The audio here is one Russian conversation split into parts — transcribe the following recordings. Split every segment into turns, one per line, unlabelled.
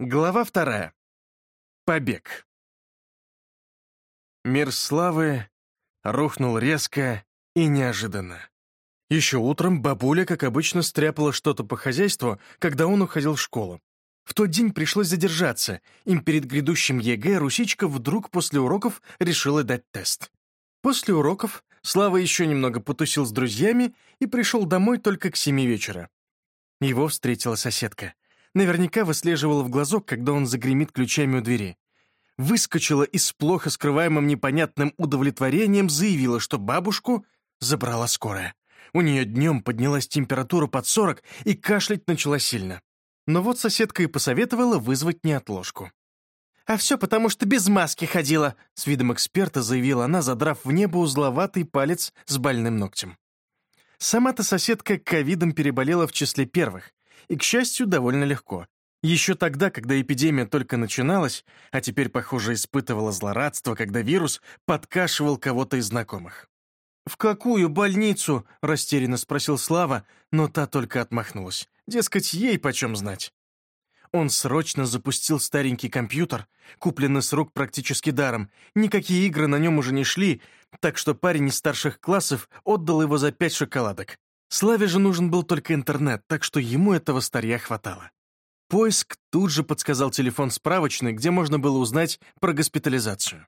Глава вторая. Побег. Мир Славы рухнул резко и неожиданно. Еще утром бабуля, как обычно, стряпала что-то по хозяйству, когда он уходил в школу. В тот день пришлось задержаться. Им перед грядущим ЕГЭ русичка вдруг после уроков решила дать тест. После уроков Слава еще немного потусил с друзьями и пришел домой только к семи вечера. Его встретила соседка — Наверняка выслеживала в глазок, когда он загремит ключами у двери. Выскочила и с плохо скрываемым непонятным удовлетворением заявила, что бабушку забрала скорая. У нее днем поднялась температура под 40 и кашлять начала сильно. Но вот соседка и посоветовала вызвать неотложку. «А все потому, что без маски ходила», — с видом эксперта заявила она, задрав в небо узловатый палец с больным ногтем. Сама-то соседка ковидом переболела в числе первых, и, к счастью, довольно легко. Еще тогда, когда эпидемия только начиналась, а теперь, похоже, испытывала злорадство, когда вирус подкашивал кого-то из знакомых. «В какую больницу?» — растерянно спросил Слава, но та только отмахнулась. Дескать, ей почем знать. Он срочно запустил старенький компьютер, купленный с рук практически даром. Никакие игры на нем уже не шли, так что парень из старших классов отдал его за пять шоколадок. Славе же нужен был только интернет, так что ему этого старья хватало. Поиск тут же подсказал телефон справочный, где можно было узнать про госпитализацию.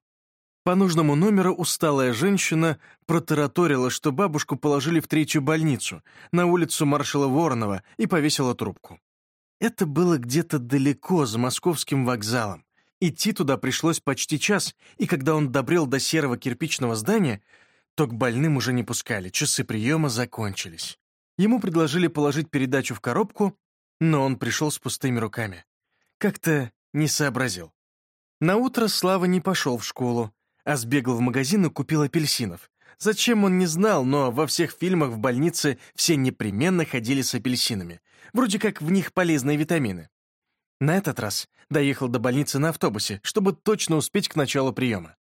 По нужному номеру усталая женщина протараторила, что бабушку положили в третью больницу, на улицу маршала Воронова, и повесила трубку. Это было где-то далеко, за московским вокзалом. Идти туда пришлось почти час, и когда он добрел до серого кирпичного здания, то к больным уже не пускали, часы приема закончились. Ему предложили положить передачу в коробку, но он пришел с пустыми руками. Как-то не сообразил. На утро Слава не пошел в школу, а сбегал в магазин и купил апельсинов. Зачем он не знал, но во всех фильмах в больнице все непременно ходили с апельсинами. Вроде как в них полезные витамины. На этот раз доехал до больницы на автобусе, чтобы точно успеть к началу приема.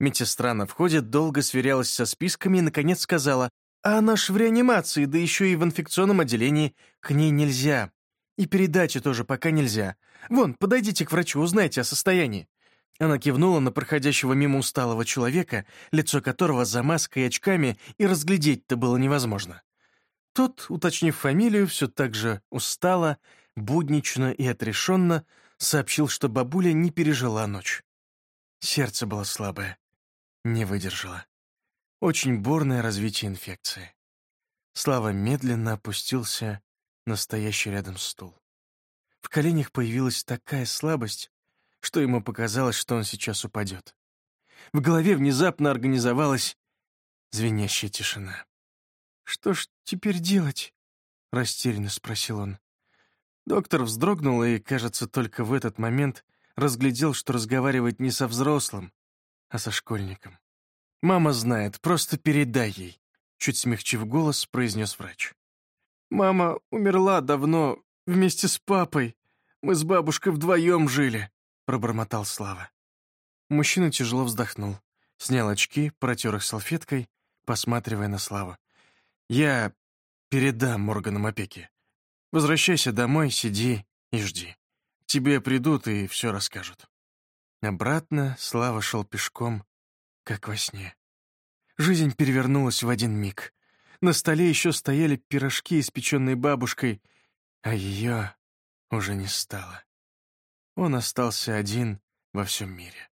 Медсестра на входе долго сверялась со списками и, наконец, сказала, «А она ж в реанимации, да еще и в инфекционном отделении. К ней нельзя. И передачи тоже пока нельзя. Вон, подойдите к врачу, узнайте о состоянии». Она кивнула на проходящего мимо усталого человека, лицо которого за маской и очками и разглядеть-то было невозможно. Тот, уточнив фамилию, все так же устало, буднично и отрешенно сообщил, что бабуля не пережила ночь. Сердце было слабое. Не выдержала. Очень бурное развитие инфекции. Слава медленно опустился на стоящий рядом стул. В коленях появилась такая слабость, что ему показалось, что он сейчас упадет. В голове внезапно организовалась звенящая тишина. «Что ж теперь делать?» — растерянно спросил он. Доктор вздрогнул и, кажется, только в этот момент разглядел, что разговаривает не со взрослым, а со школьником. «Мама знает, просто передай ей», — чуть смягчив голос, произнес врач. «Мама умерла давно, вместе с папой. Мы с бабушкой вдвоем жили», — пробормотал Слава. Мужчина тяжело вздохнул, снял очки, протер их салфеткой, посматривая на Славу. «Я передам органам опеки. Возвращайся домой, сиди и жди. тебе придут и все расскажут». Обратно Слава шел пешком, как во сне. Жизнь перевернулась в один миг. На столе еще стояли пирожки, испеченные бабушкой, а ее уже не стало. Он остался один во всем мире.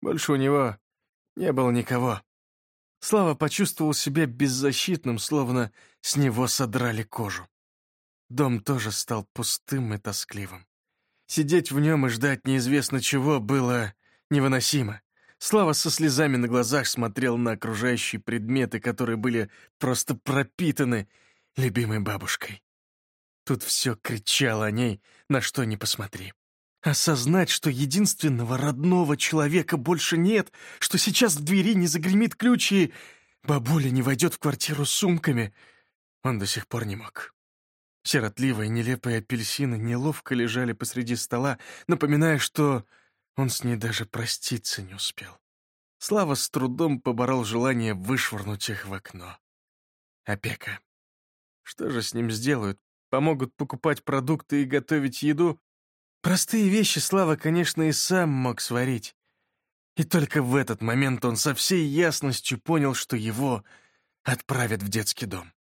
Больше у него не было никого. Слава почувствовал себя беззащитным, словно с него содрали кожу. Дом тоже стал пустым и тоскливым. Сидеть в нем и ждать неизвестно чего было невыносимо. Слава со слезами на глазах смотрел на окружающие предметы, которые были просто пропитаны любимой бабушкой. Тут все кричало о ней, на что ни посмотри. Осознать, что единственного родного человека больше нет, что сейчас в двери не загремит ключ и бабуля не войдет в квартиру с сумками, он до сих пор не мог. Сиротливые, нелепые апельсины неловко лежали посреди стола, напоминая, что он с ней даже проститься не успел. Слава с трудом поборол желание вышвырнуть их в окно. Опека. Что же с ним сделают? Помогут покупать продукты и готовить еду? Простые вещи Слава, конечно, и сам мог сварить. И только в этот момент он со всей ясностью понял, что его отправят в детский дом.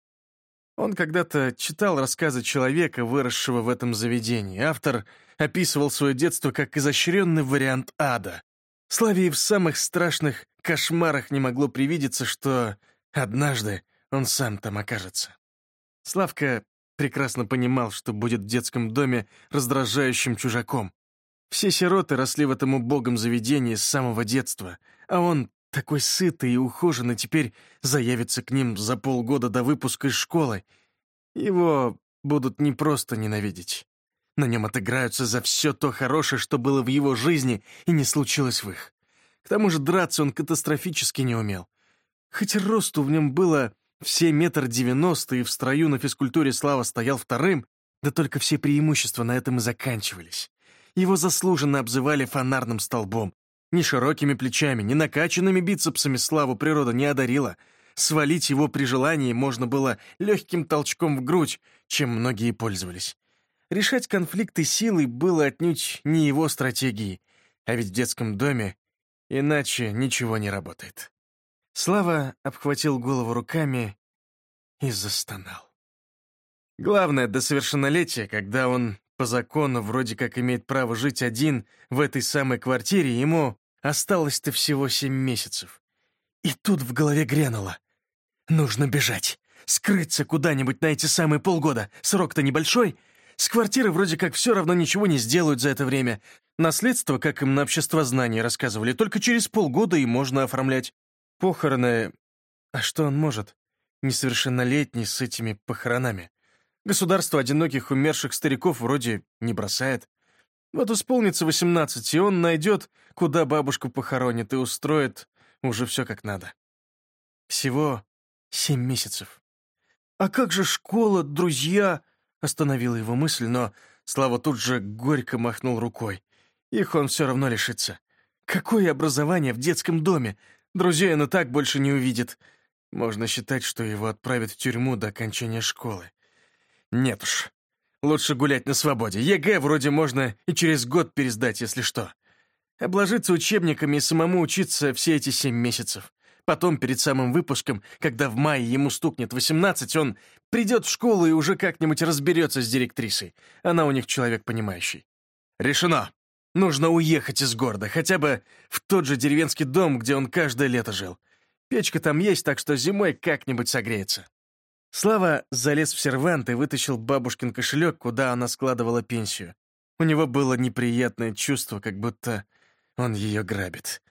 Он когда-то читал рассказы человека, выросшего в этом заведении. Автор описывал свое детство как изощренный вариант ада. Славе и в самых страшных кошмарах не могло привидеться, что однажды он сам там окажется. Славка прекрасно понимал, что будет в детском доме раздражающим чужаком. Все сироты росли в этом убогом заведении с самого детства, а он, такой сытый и ухоженный, теперь заявится к ним за полгода до выпуска из школы. Его будут не просто ненавидеть. На нем отыграются за все то хорошее, что было в его жизни и не случилось в их. К тому же драться он катастрофически не умел. Хоть росту в нем было все метр девяносто, и в строю на физкультуре Слава стоял вторым, да только все преимущества на этом и заканчивались. Его заслуженно обзывали фонарным столбом. Ни широкими плечами, ни накачанными бицепсами Славу природа не одарила. Свалить его при желании можно было легким толчком в грудь, чем многие пользовались. Решать конфликты силой было отнюдь не его стратегией, а ведь в детском доме иначе ничего не работает. Слава обхватил голову руками и застонал. Главное, до совершеннолетия, когда он по закону вроде как имеет право жить один в этой самой квартире, ему осталось-то всего семь месяцев. И тут в голове грянуло. Нужно бежать, скрыться куда-нибудь на эти самые полгода. Срок-то небольшой. С квартиры вроде как все равно ничего не сделают за это время. Наследство, как им на обществознании рассказывали, только через полгода и можно оформлять. Похороны... А что он может? Несовершеннолетний с этими похоронами. Государство одиноких умерших стариков вроде не бросает. Вот исполнится восемнадцать, и он найдет, куда бабушку похоронит, и устроит уже все как надо. Всего семь месяцев. «А как же школа, друзья?» — остановила его мысль, но Слава тут же горько махнул рукой. Их он все равно лишится. Какое образование в детском доме? Друзей он и так больше не увидит. Можно считать, что его отправят в тюрьму до окончания школы. Нет уж. Лучше гулять на свободе. ЕГЭ вроде можно и через год пересдать, если что. Обложиться учебниками и самому учиться все эти семь месяцев. Потом, перед самым выпуском, когда в мае ему стукнет 18, он придет в школу и уже как-нибудь разберется с директрисой. Она у них человек понимающий. Решено. Нужно уехать из города, хотя бы в тот же деревенский дом, где он каждое лето жил. Печка там есть, так что зимой как-нибудь согреется. Слава залез в сервант и вытащил бабушкин кошелек, куда она складывала пенсию. У него было неприятное чувство, как будто он ее грабит.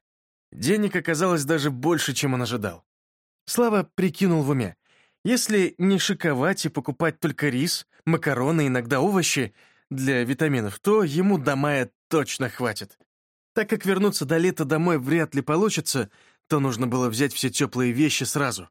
Денег оказалось даже больше, чем он ожидал. Слава прикинул в уме. Если не шиковать и покупать только рис, макароны, иногда овощи для витаминов, то ему до мая точно хватит. Так как вернуться до лета домой вряд ли получится, то нужно было взять все теплые вещи сразу.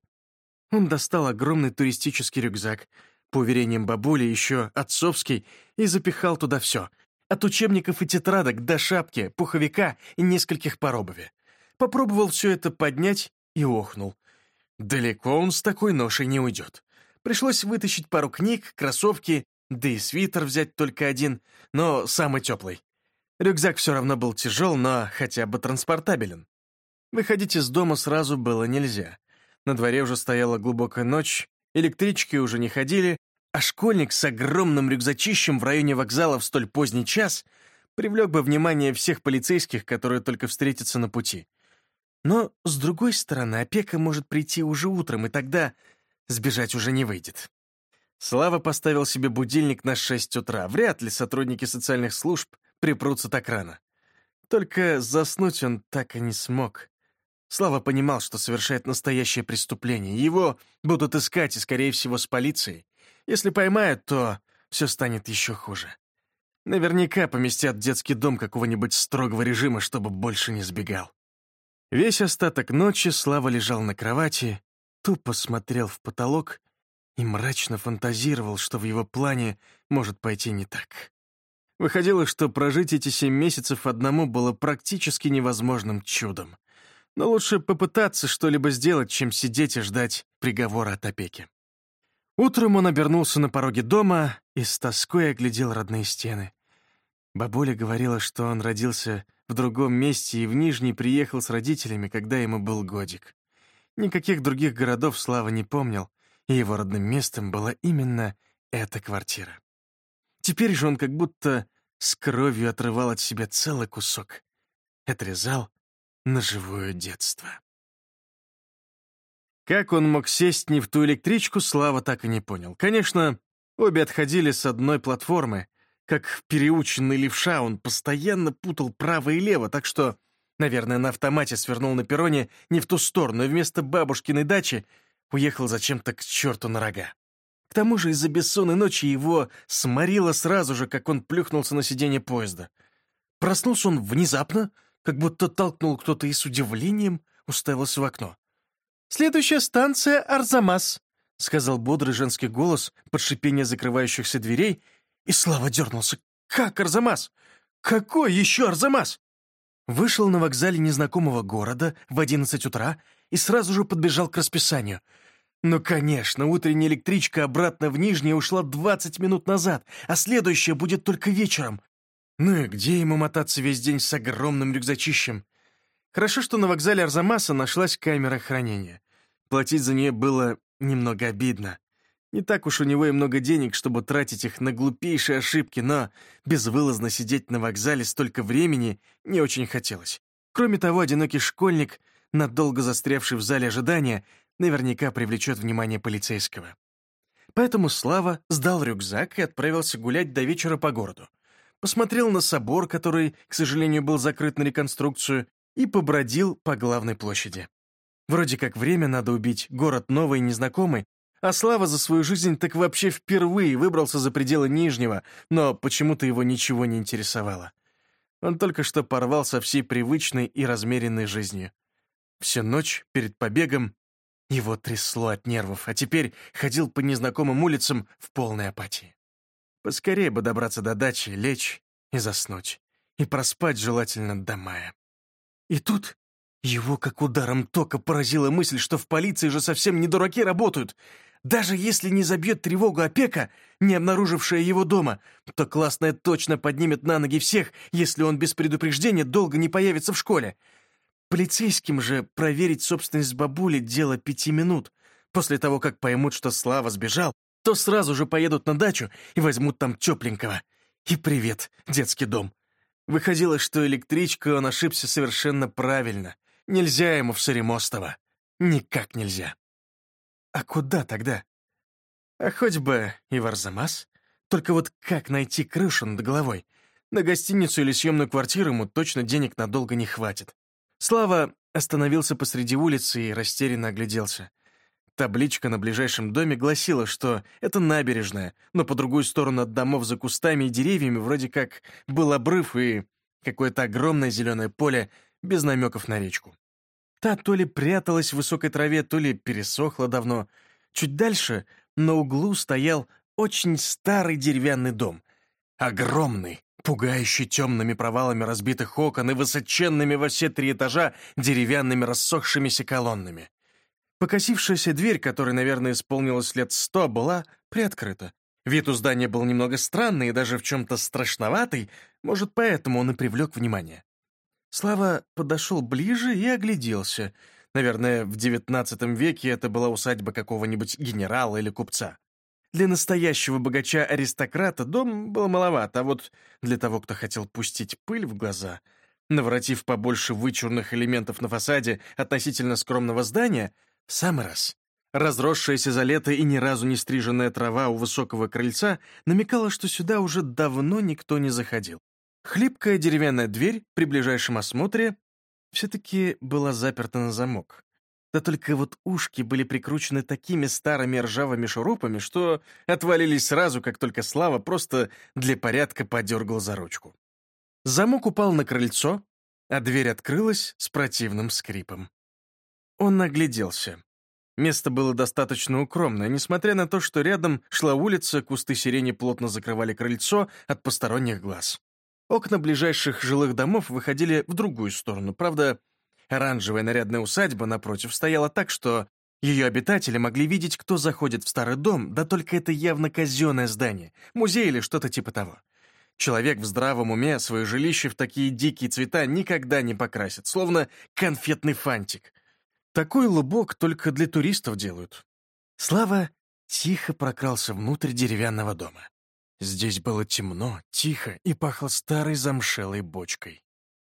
Он достал огромный туристический рюкзак, по уверениям бабули, еще отцовский, и запихал туда все. От учебников и тетрадок до шапки, пуховика и нескольких пар обуви. Попробовал все это поднять и охнул. Далеко он с такой ношей не уйдет. Пришлось вытащить пару книг, кроссовки, да и свитер взять только один, но самый теплый. Рюкзак все равно был тяжел, но хотя бы транспортабелен. Выходить из дома сразу было нельзя. На дворе уже стояла глубокая ночь, электрички уже не ходили, а школьник с огромным рюкзачищем в районе вокзала в столь поздний час привлек бы внимание всех полицейских, которые только встретятся на пути. Но, с другой стороны, опека может прийти уже утром, и тогда сбежать уже не выйдет. Слава поставил себе будильник на 6 утра. Вряд ли сотрудники социальных служб припрутся так рано. Только заснуть он так и не смог. Слава понимал, что совершает настоящее преступление. Его будут искать, и, скорее всего, с полицией. Если поймают, то все станет еще хуже. Наверняка поместят в детский дом какого-нибудь строгого режима, чтобы больше не сбегал. Весь остаток ночи Слава лежал на кровати, тупо смотрел в потолок и мрачно фантазировал, что в его плане может пойти не так. Выходило, что прожить эти семь месяцев одному было практически невозможным чудом. Но лучше попытаться что-либо сделать, чем сидеть и ждать приговора от опеки. Утром он обернулся на пороге дома и с тоской оглядел родные стены. Бабуля говорила, что он родился в другом месте и в Нижний приехал с родителями, когда ему был годик. Никаких других городов Слава не помнил, и его родным местом была именно эта квартира. Теперь же он как будто с кровью отрывал от себя целый кусок, отрезал на живое детство. Как он мог сесть не в ту электричку, Слава так и не понял. Конечно, обе отходили с одной платформы. Как переученный левша, он постоянно путал право и лево, так что, наверное, на автомате свернул на перроне не в ту сторону, и вместо бабушкиной дачи уехал зачем-то к черту на рога. К тому же из-за бессонной ночи его сморило сразу же, как он плюхнулся на сиденье поезда. Проснулся он внезапно, как будто толкнул кто-то и с удивлением уставился в окно. «Следующая станция — Арзамас», — сказал бодрый женский голос под шипение закрывающихся дверей, и Слава дернулся. «Как Арзамас? Какой еще Арзамас?» Вышел на вокзале незнакомого города в одиннадцать утра и сразу же подбежал к расписанию. Ну, конечно, утренняя электричка обратно в Нижний ушла двадцать минут назад, а следующая будет только вечером. Ну и где ему мотаться весь день с огромным рюкзачищем? Хорошо, что на вокзале Арзамаса нашлась камера хранения. Платить за нее было немного обидно. Не так уж у него и много денег, чтобы тратить их на глупейшие ошибки, но безвылазно сидеть на вокзале столько времени не очень хотелось. Кроме того, одинокий школьник, надолго застрявший в зале ожидания, наверняка привлечет внимание полицейского. Поэтому Слава сдал рюкзак и отправился гулять до вечера по городу. Посмотрел на собор, который, к сожалению, был закрыт на реконструкцию, и побродил по главной площади. Вроде как время надо убить, город новый и незнакомый, а Слава за свою жизнь так вообще впервые выбрался за пределы Нижнего, но почему-то его ничего не интересовало. Он только что порвал со всей привычной и размеренной жизнью. Всю ночь перед побегом его трясло от нервов, а теперь ходил по незнакомым улицам в полной апатии. Поскорее бы добраться до дачи, лечь и заснуть. И проспать желательно до мая. И тут его как ударом тока поразила мысль, что в полиции же совсем не дураки работают. Даже если не забьет тревогу опека, не обнаружившая его дома, то классная точно поднимет на ноги всех, если он без предупреждения долго не появится в школе. Полицейским же проверить собственность бабули — дело пяти минут. После того, как поймут, что Слава сбежал, то сразу же поедут на дачу и возьмут там тепленького. И привет, детский дом. Выходило, что электричка он ошибся совершенно правильно. Нельзя ему в Саремостово. Никак нельзя. А куда тогда? А хоть бы и в Арзамас. Только вот как найти крышу над головой? На гостиницу или съемную квартиру ему точно денег надолго не хватит. Слава остановился посреди улицы и растерянно огляделся. Табличка на ближайшем доме гласила, что это набережная, но по другую сторону от домов за кустами и деревьями вроде как был обрыв и какое-то огромное зеленое поле без намеков на речку. Та то ли пряталась в высокой траве, то ли пересохла давно. Чуть дальше на углу стоял очень старый деревянный дом. Огромный, пугающий темными провалами разбитых окон и высоченными во все три этажа деревянными рассохшимися колоннами. Покосившаяся дверь, которой, наверное, исполнилось лет сто, была приоткрыта. Вид у здания был немного странный и даже в чем-то страшноватый, может, поэтому он и привлек внимание. Слава подошел ближе и огляделся. Наверное, в девятнадцатом веке это была усадьба какого-нибудь генерала или купца. Для настоящего богача-аристократа дом был маловат, а вот для того, кто хотел пустить пыль в глаза, наворотив побольше вычурных элементов на фасаде относительно скромного здания — самый раз. Разросшаяся за лето и ни разу не стриженная трава у высокого крыльца намекала, что сюда уже давно никто не заходил. Хлипкая деревянная дверь при ближайшем осмотре все-таки была заперта на замок. Да только вот ушки были прикручены такими старыми ржавыми шурупами, что отвалились сразу, как только Слава просто для порядка подергал за ручку. Замок упал на крыльцо, а дверь открылась с противным скрипом. Он нагляделся. Место было достаточно укромное, несмотря на то, что рядом шла улица, кусты сирени плотно закрывали крыльцо от посторонних глаз. Окна ближайших жилых домов выходили в другую сторону. Правда, оранжевая нарядная усадьба напротив стояла так, что ее обитатели могли видеть, кто заходит в старый дом, да только это явно казенное здание, музей или что-то типа того. Человек в здравом уме свое жилище в такие дикие цвета никогда не покрасит, словно конфетный фантик. Такой лубок только для туристов делают. Слава тихо прокрался внутрь деревянного дома. Здесь было темно, тихо и пахло старой замшелой бочкой.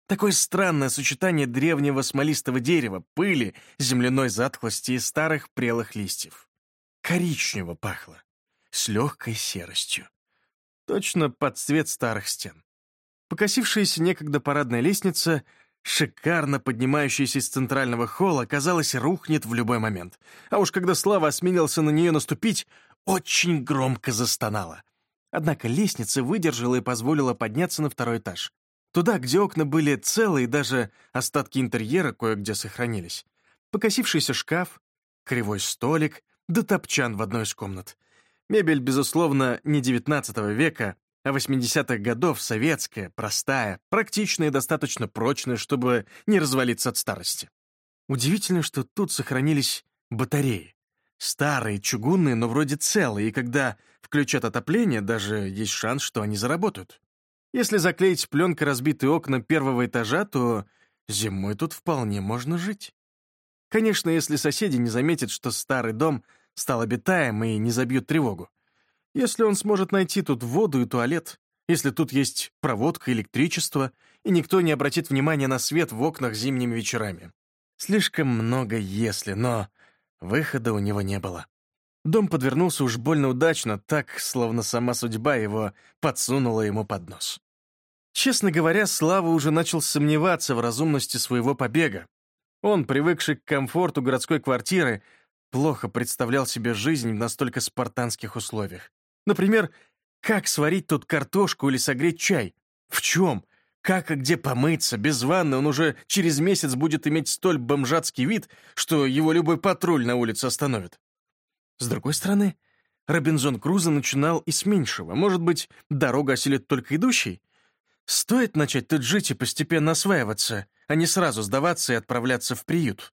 Такое странное сочетание древнего смолистого дерева, пыли, земляной затхлости и старых прелых листьев. Коричнево пахло, с легкой серостью. Точно под цвет старых стен. Покосившаяся некогда парадная лестница, шикарно поднимающаяся из центрального холла, казалось, рухнет в любой момент. А уж когда Слава осмелился на нее наступить, очень громко застонала. Однако лестница выдержала и позволила подняться на второй этаж. Туда, где окна были целые, даже остатки интерьера кое-где сохранились. Покосившийся шкаф, кривой столик, да топчан в одной из комнат. Мебель, безусловно, не XIX века, а 80-х годов, советская, простая, практичная и достаточно прочная, чтобы не развалиться от старости. Удивительно, что тут сохранились батареи. Старые, чугунные, но вроде целые, и когда включат отопление, даже есть шанс, что они заработают. Если заклеить пленкой разбитые окна первого этажа, то зимой тут вполне можно жить. Конечно, если соседи не заметят, что старый дом стал обитаем и не забьют тревогу. Если он сможет найти тут воду и туалет, если тут есть проводка, электричество, и никто не обратит внимания на свет в окнах зимними вечерами. Слишком много «если», но выхода у него не было. Дом подвернулся уж больно удачно, так, словно сама судьба его подсунула ему под нос. Честно говоря, Слава уже начал сомневаться в разумности своего побега. Он, привыкший к комфорту городской квартиры, плохо представлял себе жизнь в настолько спартанских условиях. Например, как сварить тут картошку или согреть чай? В чем? Как и где помыться? Без ванны он уже через месяц будет иметь столь бомжатский вид, что его любой патруль на улице остановит. С другой стороны, Робинзон Крузо начинал и с меньшего. Может быть, дорога осилит только идущий? Стоит начать тут жить и постепенно осваиваться, а не сразу сдаваться и отправляться в приют.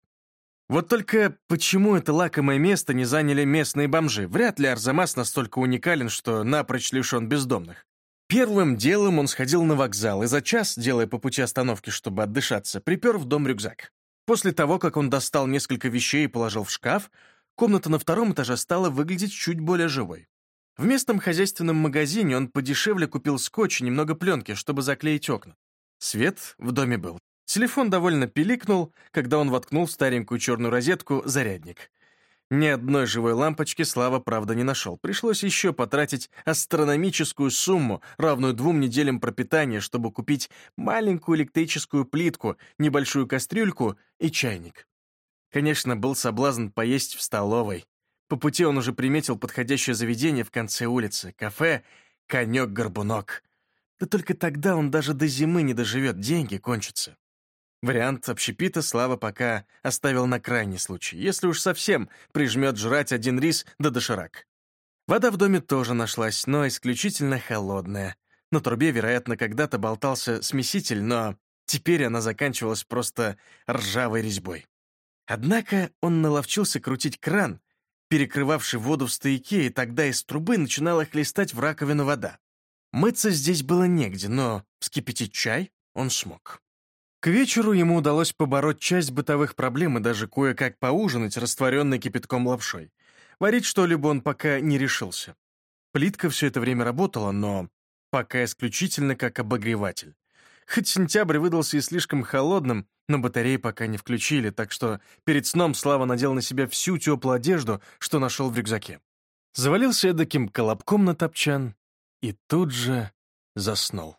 Вот только почему это лакомое место не заняли местные бомжи? Вряд ли Арзамас настолько уникален, что напрочь лишен бездомных. Первым делом он сходил на вокзал и за час, делая по пути остановки, чтобы отдышаться, припер в дом рюкзак. После того, как он достал несколько вещей и положил в шкаф, комната на втором этаже стала выглядеть чуть более живой. В местном хозяйственном магазине он подешевле купил скотч и немного пленки, чтобы заклеить окна. Свет в доме был. Телефон довольно пиликнул, когда он воткнул в старенькую черную розетку зарядник. Ни одной живой лампочки Слава, правда, не нашел. Пришлось еще потратить астрономическую сумму, равную двум неделям пропитания, чтобы купить маленькую электрическую плитку, небольшую кастрюльку и чайник. Конечно, был соблазн поесть в столовой. По пути он уже приметил подходящее заведение в конце улицы, кафе «Конек-горбунок». Да только тогда он даже до зимы не доживет, деньги кончатся. Вариант общепита Слава пока оставил на крайний случай, если уж совсем прижмет жрать один рис да доширак. Вода в доме тоже нашлась, но исключительно холодная. На трубе, вероятно, когда-то болтался смеситель, но теперь она заканчивалась просто ржавой резьбой. Однако он наловчился крутить кран, перекрывавший воду в стояке, и тогда из трубы начинала хлестать в раковину вода. Мыться здесь было негде, но вскипятить чай он смог. К вечеру ему удалось побороть часть бытовых проблем и даже кое-как поужинать, растворенной кипятком лапшой. Варить что-либо он пока не решился. Плитка все это время работала, но пока исключительно как обогреватель. Хоть сентябрь выдался и слишком холодным, но батареи пока не включили, так что перед сном Слава надел на себя всю теплую одежду, что нашел в рюкзаке. Завалился эдаким колобком на топчан и тут же заснул.